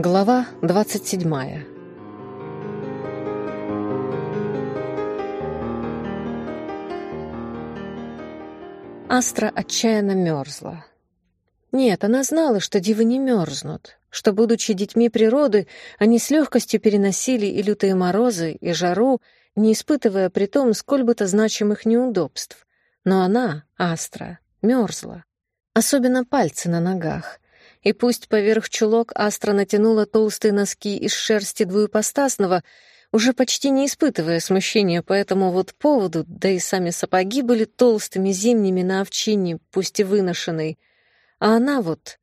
Глава двадцать седьмая. Астра отчаянно мерзла. Нет, она знала, что дивы не мерзнут, что, будучи детьми природы, они с легкостью переносили и лютые морозы, и жару, не испытывая при том сколь бы то значимых неудобств. Но она, Астра, мерзла. Особенно пальцы на ногах. И пусть поверх чулок Астра натянула толстые носки из шерсти двуепостасного, уже почти не испытывая смущения по этому вот поводу, да и сами сапоги были толстыми зимними на овчине, пусть и выношенной. А она вот...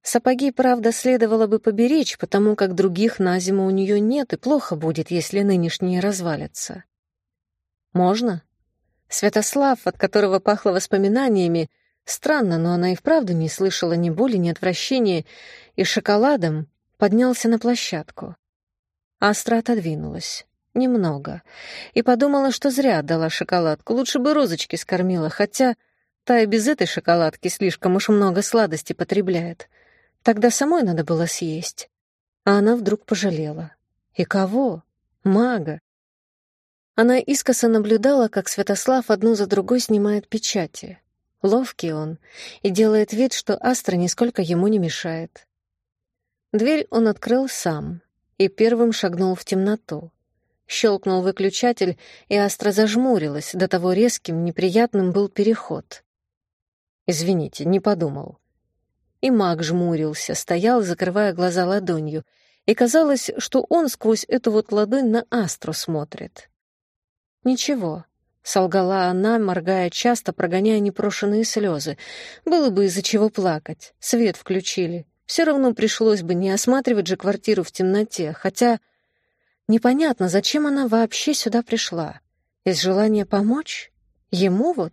Сапоги, правда, следовало бы поберечь, потому как других на зиму у нее нет, и плохо будет, если нынешние развалятся. «Можно?» Святослав, от которого пахло воспоминаниями, странно, но она и вправду не слышала ни боли, ни отвращения, и шоколадом поднялся на площадку. Астра отодвинулась. Немного. И подумала, что зря отдала шоколадку, лучше бы розочки скормила, хотя та и без этой шоколадки слишком уж много сладости потребляет. Тогда самой надо было съесть. А она вдруг пожалела. И кого? Мага. Она искоса наблюдала, как Святослав одну за другой снимает печати. Ловкий он и делает вид, что Астра нисколько ему не мешает. Дверь он открыл сам, и первым шагнул в темноту. Щелкнул выключатель, и Астра зажмурилась, до того резким, неприятным был переход. «Извините, не подумал». И маг жмурился, стоял, закрывая глаза ладонью, и казалось, что он сквозь эту вот ладонь на Астру смотрит. «Ничего», — солгала она, моргая часто, прогоняя непрошенные слезы. «Было бы из-за чего плакать. Свет включили. Все равно пришлось бы не осматривать же квартиру в темноте, хотя непонятно, зачем она вообще сюда пришла. Из желания помочь? Ему вот?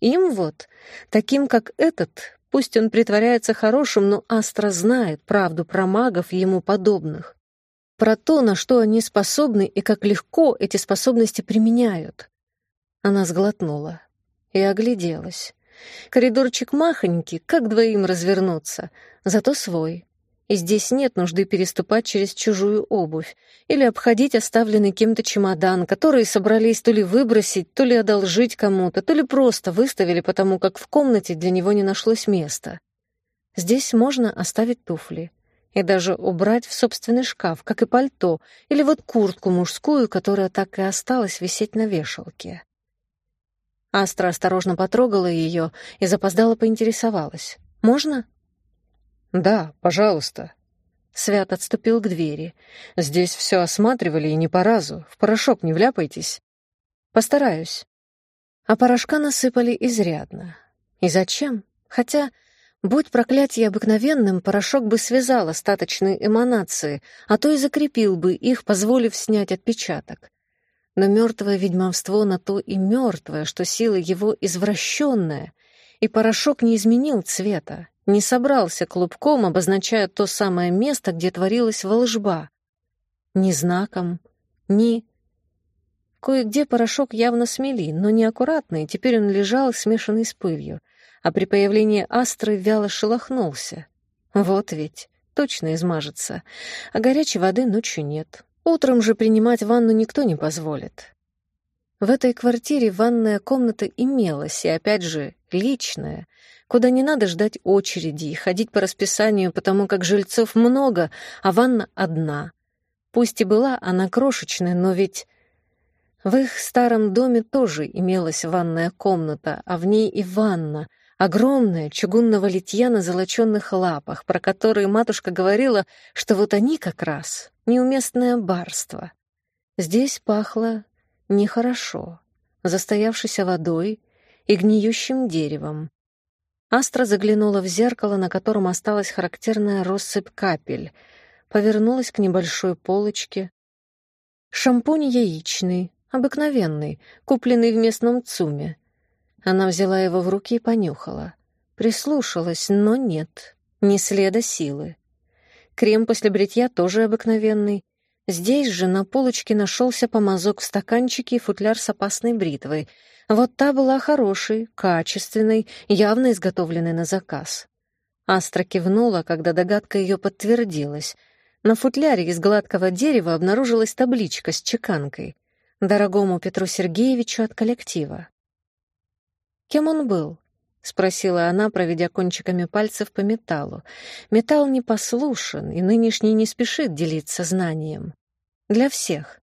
Им вот? Таким, как этот, пусть он притворяется хорошим, но Астра знает правду про магов ему подобных. Про то, на что они способны и как легко эти способности применяют. Она сглотнула и огляделась. Коридорчик махонький, как двоим развернуться, зато свой. И здесь нет нужды переступать через чужую обувь или обходить оставленный кем-то чемодан, который собрались то ли выбросить, то ли одолжить кому-то, то ли просто выставили, потому как в комнате для него не нашлось места. Здесь можно оставить туфли и даже убрать в собственный шкаф, как и пальто, или вот куртку мужскую, которая так и осталась висеть на вешалке. Астра осторожно потрогала ее и запоздала поинтересовалась. «Можно?» «Да, пожалуйста». Свят отступил к двери. «Здесь все осматривали и не по разу. В порошок не вляпайтесь». «Постараюсь». А порошка насыпали изрядно. И зачем? Хотя, будь проклятие обыкновенным, порошок бы связал остаточные эманации, а то и закрепил бы их, позволив снять отпечаток. Но мертвое ведьмовство на то и мертвое, что сила его извращенная, и порошок не изменил цвета, не собрался клубком, обозначая то самое место, где творилась волжба. Ни знаком, ни... Кое-где порошок явно смели, но неаккуратный, теперь он лежал, смешанный с пылью, а при появлении астры вяло шелохнулся. Вот ведь, точно измажется, а горячей воды ночью нет. Утром же принимать ванну никто не позволит. В этой квартире ванная комната имелась, и опять же, личная, куда не надо ждать очереди и ходить по расписанию, потому как жильцов много, а ванна одна. Пусть и была она крошечная, но ведь... В их старом доме тоже имелась ванная комната, а в ней и ванна — огромная, чугунного литья на золоченных лапах, про которые матушка говорила, что вот они как раз неуместное барство. Здесь пахло нехорошо, застоявшейся водой и гниющим деревом. Астра заглянула в зеркало, на котором осталась характерная россыпь капель, повернулась к небольшой полочке. Шампунь яичный, обыкновенный, купленный в местном ЦУМе — она взяла его в руки и понюхала. Прислушалась, но нет, ни следа силы. Крем после бритья тоже обыкновенный. Здесь же на полочке нашелся помазок в стаканчике и футляр с опасной бритвой. Вот та была хорошей, качественной, явно изготовленной на заказ. Астра кивнула, когда догадка ее подтвердилась. На футляре из гладкого дерева обнаружилась табличка с чеканкой «Дорогому Петру Сергеевичу от коллектива». Кем он был? — спросила она, проведя кончиками пальцев по металлу. «Металл непослушен, и нынешний не спешит делиться знанием. Для всех».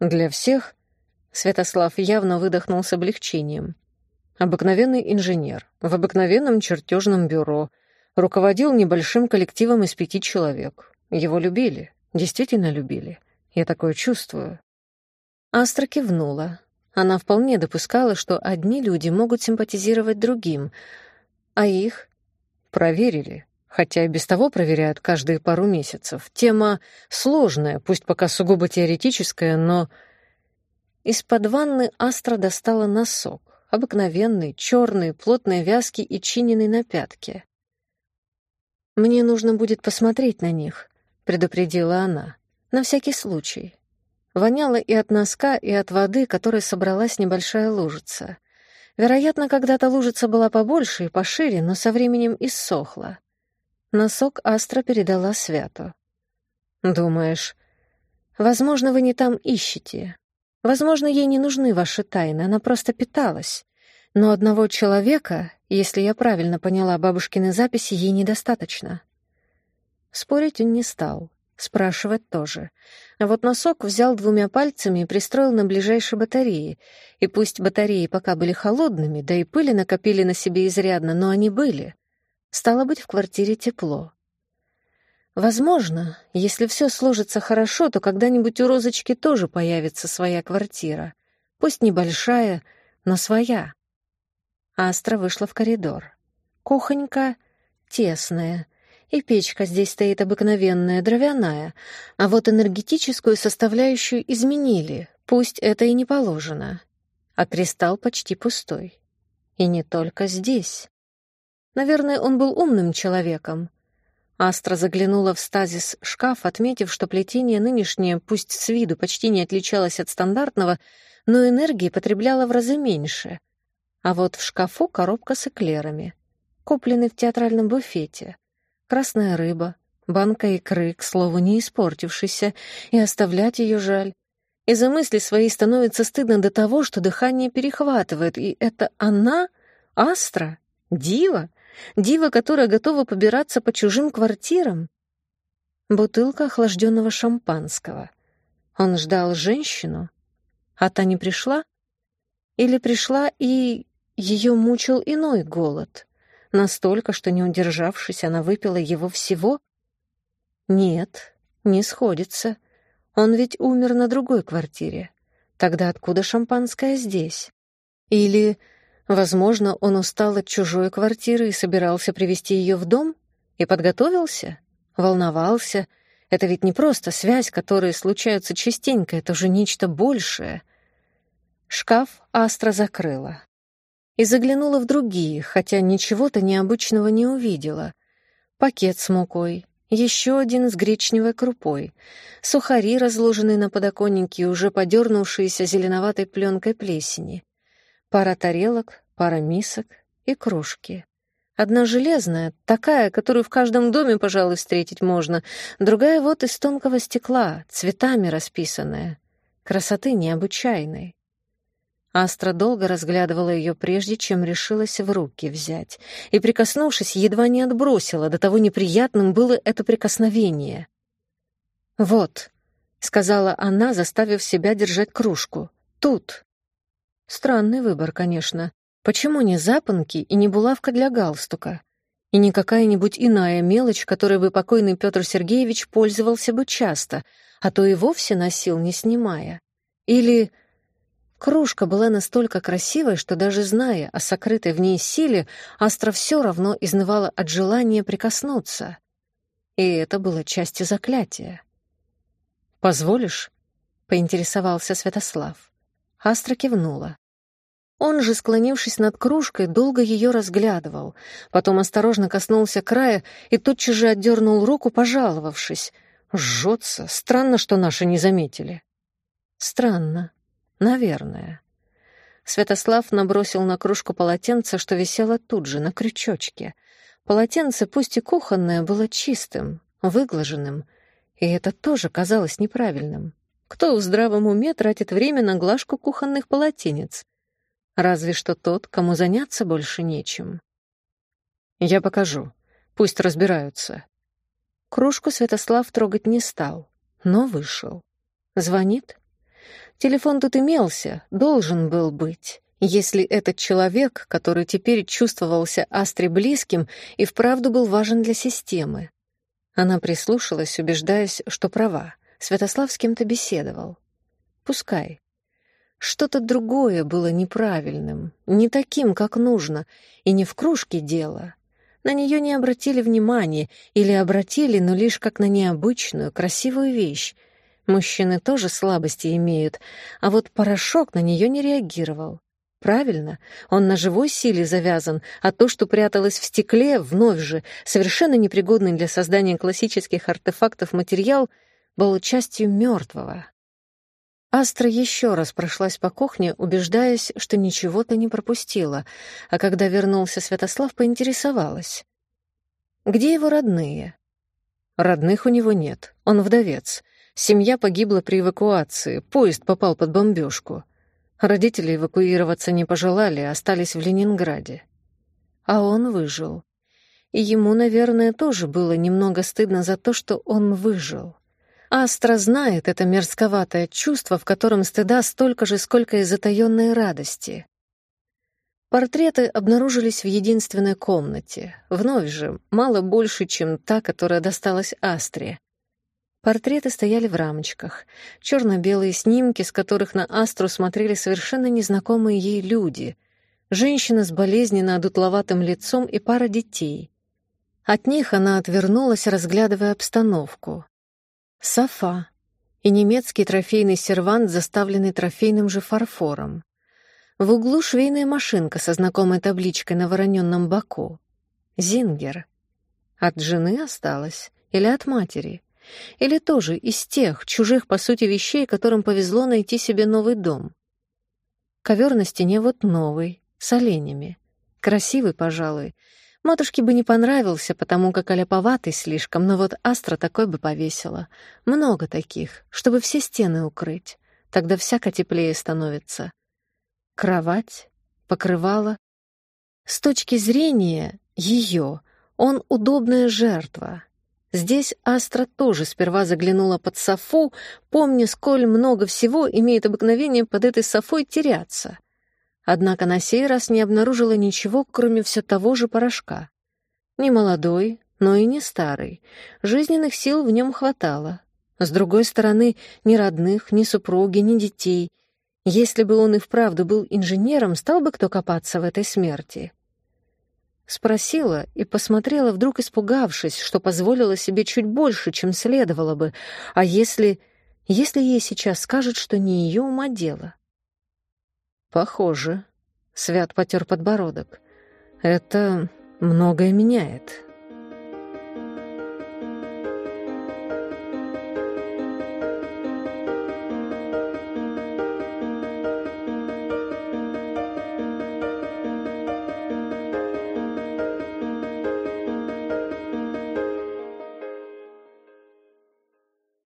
«Для всех?» — Святослав явно выдохнул с облегчением. «Обыкновенный инженер, в обыкновенном чертежном бюро, руководил небольшим коллективом из пяти человек. Его любили, действительно любили. Я такое чувствую». Астра кивнула, она вполне допускала, что одни люди могут симпатизировать другим, а их проверили, хотя и без того проверяют каждые пару месяцев. Тема сложная, пусть пока сугубо теоретическая, но... Из-под ванны Астра достала носок, обыкновенный, черный, плотной вязки и чиненный на пятке. «Мне нужно будет посмотреть на них», — предупредила она, — «на всякий случай». Воняло и от носка, и от воды, которой собралась небольшая лужица. Вероятно, когда-то лужица была побольше и пошире, но со временем иссохла. Носок Астра передала Святу. «Думаешь, возможно, вы не там ищете. Возможно, ей не нужны ваши тайны, она просто питалась. Но одного человека, если я правильно поняла бабушкины записи, ей недостаточно». Спорить он не стал. Спрашивать тоже. А вот носок взял двумя пальцами и пристроил на ближайшей батарее. И пусть батареи пока были холодными, да и пыли накопили на себе изрядно, но они были. Стало быть, в квартире тепло. Возможно, если все сложится хорошо, то когда-нибудь у Розочки тоже появится своя квартира. Пусть небольшая, но своя. Астра вышла в коридор. Кухонька тесная, и печка здесь стоит обыкновенная, дровяная, а вот энергетическую составляющую изменили, пусть это и не положено. А кристалл почти пустой. И не только здесь. Наверное, он был умным человеком. Астра заглянула в стазис шкаф, отметив, что плетение нынешнее, пусть с виду почти не отличалось от стандартного, но энергии потребляло в разы меньше. А вот в шкафу коробка с эклерами, купленный в театральном буфете красная рыба, банка икры, к слову, не испортившейся, и оставлять ее жаль. Из-за мысли своей становится стыдно до того, что дыхание перехватывает, и это она, Астра, дива, дива, которая готова побираться по чужим квартирам. Бутылка охлажденного шампанского. Он ждал женщину, а та не пришла? Или пришла, и ее мучил иной голод — Настолько, что, не удержавшись, она выпила его всего? Нет, не сходится. Он ведь умер на другой квартире. Тогда откуда шампанское здесь? Или, возможно, он устал от чужой квартиры и собирался привести ее в дом? И подготовился? Волновался? Это ведь не просто связь, которые случаются частенько, это же нечто большее. Шкаф Астра закрыла и заглянула в другие, хотя ничего-то необычного не увидела. Пакет с мукой, еще один с гречневой крупой, сухари, разложенные на подоконнике уже подернувшиеся зеленоватой пленкой плесени, пара тарелок, пара мисок и кружки. Одна железная, такая, которую в каждом доме, пожалуй, встретить можно, другая вот из тонкого стекла, цветами расписанная. Красоты необычайной. Астра долго разглядывала ее, прежде чем решилась в руки взять, и, прикоснувшись, едва не отбросила, до того неприятным было это прикосновение. «Вот», — сказала она, заставив себя держать кружку, — «тут». Странный выбор, конечно. Почему не запонки и не булавка для галстука? И не какая-нибудь иная мелочь, которой бы покойный Петр Сергеевич пользовался бы часто, а то и вовсе носил, не снимая? Или Кружка была настолько красивой, что даже зная о сокрытой в ней силе, Астра все равно изнывала от желания прикоснуться. И это было частью заклятия. «Позволишь?» — поинтересовался Святослав. Астра кивнула. Он же, склонившись над кружкой, долго ее разглядывал, потом осторожно коснулся края и тотчас же отдернул руку, пожаловавшись. «Жжется. Странно, что наши не заметили». «Странно», Наверное. Святослав набросил на кружку полотенце, что висело тут же, на крючочке. Полотенце, пусть и кухонное, было чистым, выглаженным, И это тоже казалось неправильным. Кто в здравом уме тратит время на глажку кухонных полотенец? Разве что тот, кому заняться больше нечем. «Я покажу. Пусть разбираются». Кружку Святослав трогать не стал, но вышел. Звонит. Телефон тут имелся, должен был быть, если этот человек, который теперь чувствовался Астре близким, и вправду был важен для системы. Она прислушалась, убеждаясь, что права. Святослав с кем-то беседовал. Пускай. Что-то другое было неправильным, не таким, как нужно, и не в кружке дело. На нее не обратили внимания, или обратили, но лишь как на необычную, красивую вещь. Мужчины тоже слабости имеют, а вот порошок на нее не реагировал. Правильно, он на живой силе завязан, а то, что пряталось в стекле, вновь же, совершенно непригодный для создания классических артефактов материал, был частью мертвого. Астра еще раз прошлась по кухне, убеждаясь, что ничего-то не пропустила, а когда вернулся Святослав, поинтересовалась. «Где его родные?» «Родных у него нет, он вдовец. Семья погибла при эвакуации, поезд попал под бомбежку. Родители эвакуироваться не пожелали, остались в Ленинграде. А он выжил. И ему, наверное, тоже было немного стыдно за то, что он выжил. Астра знает это мерзковатое чувство, в котором стыда столько же, сколько и затаённой радости. Портреты обнаружились в единственной комнате, вновь же, мало больше, чем та, которая досталась Астре. Портреты стояли в рамочках, черно-белые снимки, с которых на Астру смотрели совершенно незнакомые ей люди, женщина с болезненно одутловатым лицом и пара детей. От них она отвернулась, разглядывая обстановку. Софа и немецкий трофейный сервант, заставленный трофейным же фарфором. В углу швейная машинка со знакомой табличкой на вороненном боку. Зингер. От жены осталось или от матери? Или тоже из тех, чужих, по сути, вещей, которым повезло найти себе новый дом? Ковер на стене вот новый, с оленями. Красивый, пожалуй, Матушке бы не понравился, потому как аляповатый слишком, но вот Астра такой бы повесила. Много таких, чтобы все стены укрыть. Тогда всяко теплее становится. Кровать, покрывало. С точки зрения ее, он удобная жертва. Здесь Астра тоже сперва заглянула под софу, помня, сколь много всего имеет обыкновение под этой софой теряться. Однако на сей раз не обнаружила ничего, кроме все того же порошка. Не молодой, но и не старый. Жизненных сил в нем хватало. С другой стороны, ни родных, ни супруги, ни детей. Если бы он и вправду был инженером, стал бы кто копаться в этой смерти. Спросила и посмотрела, вдруг испугавшись, что позволила себе чуть больше, чем следовало бы. А если... если ей сейчас скажут, что не ее ума дело? «Похоже», — Свят потер подбородок. «Это многое меняет».